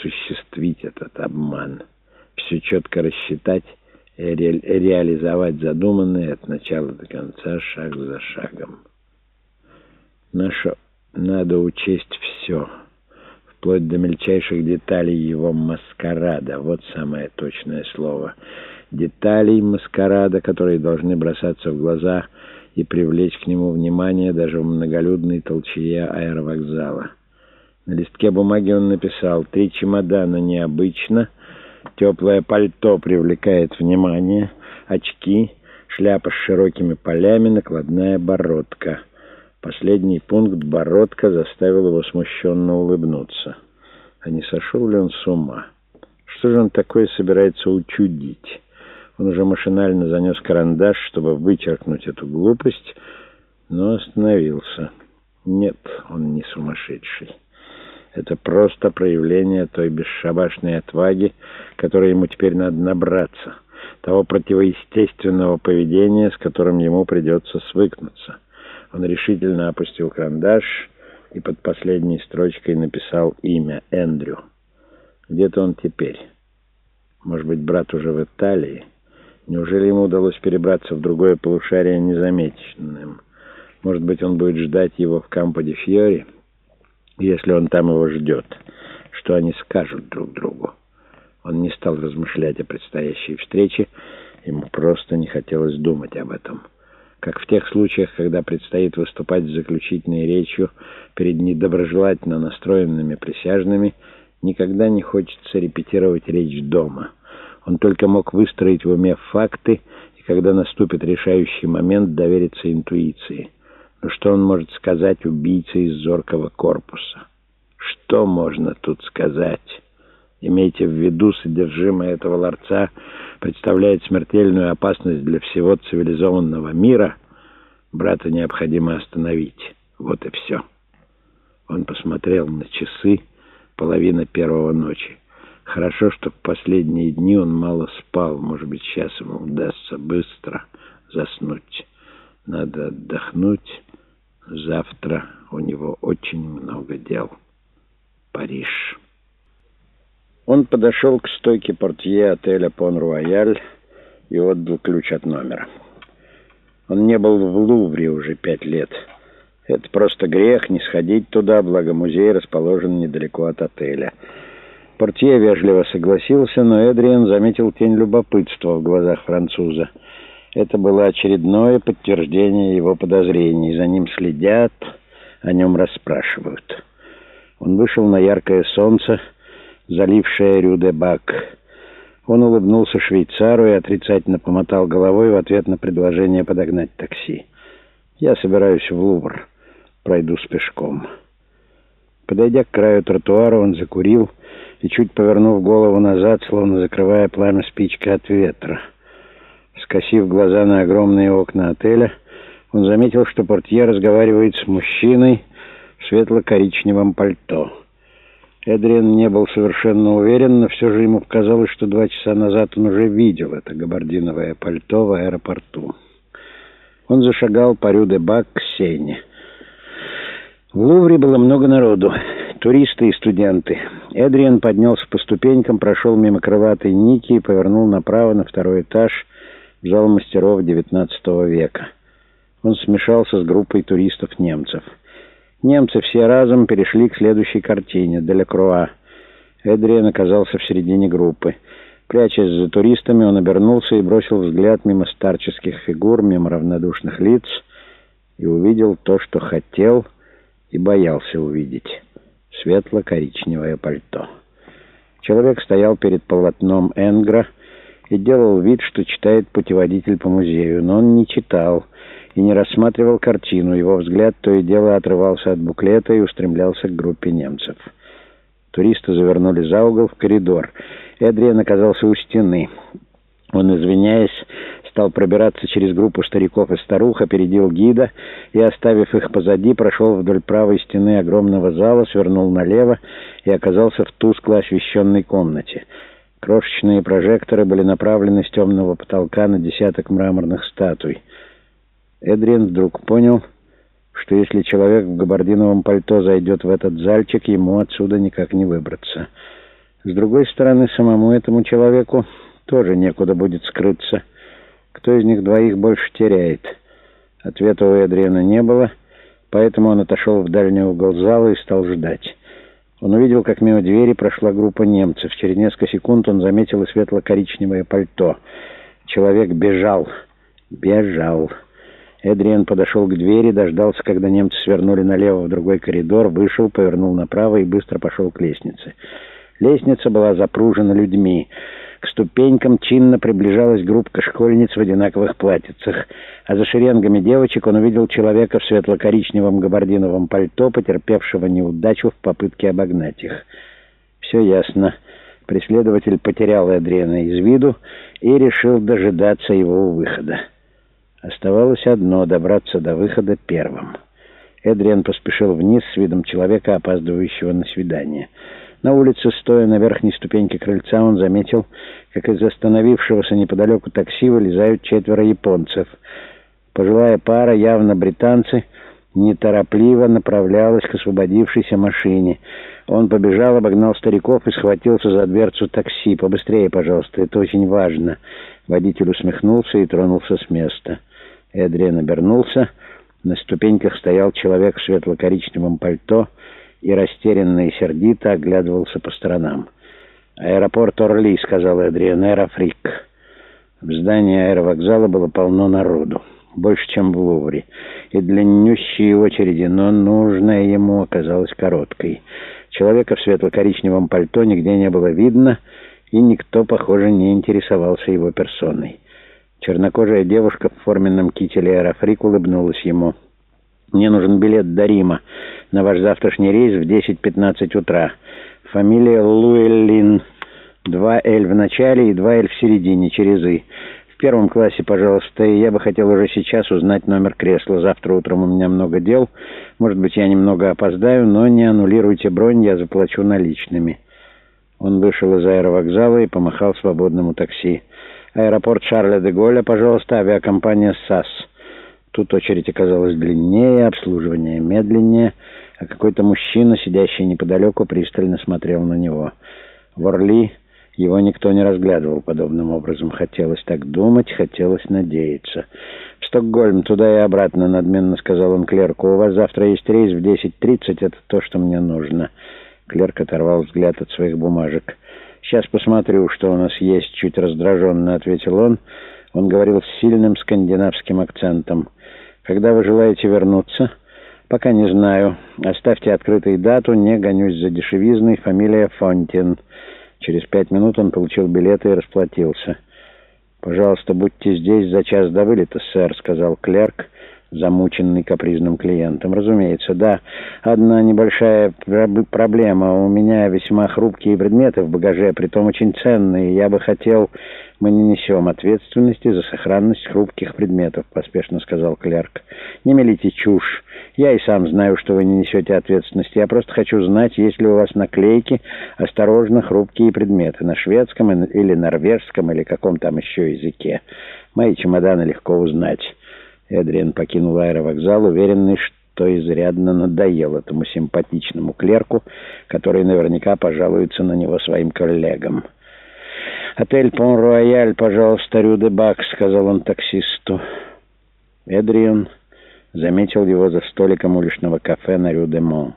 осуществить этот обман, все четко рассчитать и ре реализовать задуманное от начала до конца, шаг за шагом. Наше надо учесть все, вплоть до мельчайших деталей его маскарада. Вот самое точное слово. Деталей маскарада, которые должны бросаться в глаза и привлечь к нему внимание даже в многолюдной толчее аэровокзала. На листке бумаги он написал «Три чемодана необычно», «Теплое пальто привлекает внимание», «Очки», «Шляпа с широкими полями», «Накладная бородка». Последний пункт «бородка» заставил его смущенно улыбнуться. А не сошел ли он с ума? Что же он такое собирается учудить? Он уже машинально занес карандаш, чтобы вычеркнуть эту глупость, но остановился. Нет, он не сумасшедший. Это просто проявление той бесшабашной отваги, которой ему теперь надо набраться, того противоестественного поведения, с которым ему придется свыкнуться. Он решительно опустил карандаш и под последней строчкой написал имя Эндрю. Где-то он теперь. Может быть, брат уже в Италии? Неужели ему удалось перебраться в другое полушарие незамеченным? Может быть, он будет ждать его в Кампо-де-Фьори, если он там его ждет? Что они скажут друг другу? Он не стал размышлять о предстоящей встрече, ему просто не хотелось думать об этом как в тех случаях, когда предстоит выступать с заключительной речью перед недоброжелательно настроенными присяжными, никогда не хочется репетировать речь дома. Он только мог выстроить в уме факты, и когда наступит решающий момент, довериться интуиции. Но что он может сказать убийце из зоркого корпуса? Что можно тут сказать? Имейте в виду, содержимое этого ларца представляет смертельную опасность для всего цивилизованного мира, брата необходимо остановить. Вот и все. Он посмотрел на часы, половина первого ночи. Хорошо, что в последние дни он мало спал. Может быть, сейчас ему удастся быстро заснуть. Надо отдохнуть. Завтра у него очень много дел. Париж. Он подошел к стойке портье отеля «Пон-Руаяль» и отдал ключ от номера. Он не был в Лувре уже пять лет. Это просто грех не сходить туда, благо музей расположен недалеко от отеля. Портье вежливо согласился, но Эдриан заметил тень любопытства в глазах француза. Это было очередное подтверждение его подозрений. За ним следят, о нем расспрашивают. Он вышел на яркое солнце, залившая Рюдебак. Он улыбнулся швейцару и отрицательно помотал головой в ответ на предложение подогнать такси. «Я собираюсь в Лувр. Пройдусь пешком». Подойдя к краю тротуара, он закурил и, чуть повернув голову назад, словно закрывая пламя спичка от ветра. Скосив глаза на огромные окна отеля, он заметил, что портье разговаривает с мужчиной в светло-коричневом пальто. Эдриан не был совершенно уверен, но все же ему показалось, что два часа назад он уже видел это габардиновое пальто в аэропорту. Он зашагал по Рю-де-Бак к Сене. В Лувре было много народу, туристы и студенты. Эдриан поднялся по ступенькам, прошел мимо крылатой Ники и повернул направо на второй этаж зал мастеров XIX века. Он смешался с группой туристов-немцев. Немцы все разом перешли к следующей картине «Делекруа». Эдриан оказался в середине группы. Прячась за туристами, он обернулся и бросил взгляд мимо старческих фигур, мимо равнодушных лиц, и увидел то, что хотел и боялся увидеть. Светло-коричневое пальто. Человек стоял перед полотном Энгра и делал вид, что читает путеводитель по музею, но он не читал — и не рассматривал картину. Его взгляд то и дело отрывался от буклета и устремлялся к группе немцев. Туристы завернули за угол в коридор. Эдриан оказался у стены. Он, извиняясь, стал пробираться через группу стариков и старух, опередил гида и, оставив их позади, прошел вдоль правой стены огромного зала, свернул налево и оказался в тускло освещенной комнате. Крошечные прожекторы были направлены с темного потолка на десяток мраморных статуй. Эдриан вдруг понял, что если человек в габардиновом пальто зайдет в этот зальчик, ему отсюда никак не выбраться. С другой стороны, самому этому человеку тоже некуда будет скрыться. Кто из них двоих больше теряет? Ответа у Эдриана не было, поэтому он отошел в дальний угол зала и стал ждать. Он увидел, как мимо двери прошла группа немцев. Через несколько секунд он заметил светло-коричневое пальто. Человек бежал. Бежал. Эдриан подошел к двери, дождался, когда немцы свернули налево в другой коридор, вышел, повернул направо и быстро пошел к лестнице. Лестница была запружена людьми. К ступенькам чинно приближалась группа школьниц в одинаковых платьицах, а за шеренгами девочек он увидел человека в светло-коричневом габардиновом пальто, потерпевшего неудачу в попытке обогнать их. Все ясно. Преследователь потерял Эдриана из виду и решил дожидаться его у выхода. Оставалось одно — добраться до выхода первым. Эдриан поспешил вниз с видом человека, опаздывающего на свидание. На улице, стоя на верхней ступеньке крыльца, он заметил, как из остановившегося неподалеку такси вылезают четверо японцев. Пожилая пара, явно британцы, неторопливо направлялась к освободившейся машине. Он побежал, обогнал стариков и схватился за дверцу такси. «Побыстрее, пожалуйста, это очень важно». Водитель усмехнулся и тронулся с места. Эдриан обернулся. На ступеньках стоял человек в светло-коричневом пальто и растерянно и сердито оглядывался по сторонам. «Аэропорт Орли», — сказал Эдриан, — «Аэрофрик». В здании аэровокзала было полно народу, больше, чем в Лувре, и длиннющие очереди, но нужная ему оказалась короткой. Человека в светло-коричневом пальто нигде не было видно, и никто, похоже, не интересовался его персоной. Чернокожая девушка в форменном кителе аэрофрик улыбнулась ему. «Мне нужен билет до Рима на ваш завтрашний рейс в 10-15 утра. Фамилия Луэллин. Два «Л» в начале и два «Л» в середине, через «И». В первом классе, пожалуйста, и я бы хотел уже сейчас узнать номер кресла. Завтра утром у меня много дел. Может быть, я немного опоздаю, но не аннулируйте бронь, я заплачу наличными». Он вышел из аэровокзала и помахал свободному такси. Аэропорт Шарля де Голля, пожалуйста, авиакомпания САС. Тут очередь оказалась длиннее, обслуживание медленнее, а какой-то мужчина, сидящий неподалеку, пристально смотрел на него. В Орли его никто не разглядывал подобным образом. Хотелось так думать, хотелось надеяться. «В Стокгольм, туда и обратно», — надменно сказал он клерку. «У вас завтра есть рейс в 10.30, это то, что мне нужно». Клерк оторвал взгляд от своих бумажек. «Сейчас посмотрю, что у нас есть», — чуть раздраженно ответил он. Он говорил с сильным скандинавским акцентом. «Когда вы желаете вернуться?» «Пока не знаю. Оставьте открытой дату, не гонюсь за дешевизной. Фамилия Фонтин». Через пять минут он получил билеты и расплатился. «Пожалуйста, будьте здесь за час до вылета, сэр», — сказал клерк замученный капризным клиентом. Разумеется, да. Одна небольшая проблема. У меня весьма хрупкие предметы в багаже, притом очень ценные. Я бы хотел... Мы не несем ответственности за сохранность хрупких предметов, поспешно сказал клерк. Не мелите чушь. Я и сам знаю, что вы не несете ответственности. Я просто хочу знать, есть ли у вас наклейки «Осторожно, хрупкие предметы» на шведском или норвежском или каком там еще языке. Мои чемоданы легко узнать. Эдриан покинул аэровокзал, уверенный, что изрядно надоел этому симпатичному клерку, который наверняка пожалуется на него своим коллегам. «Отель Пон-Рояль, пожалуйста, Рю-де-Бак», — сказал он таксисту. Эдриан заметил его за столиком уличного кафе на Рю-де-Мон.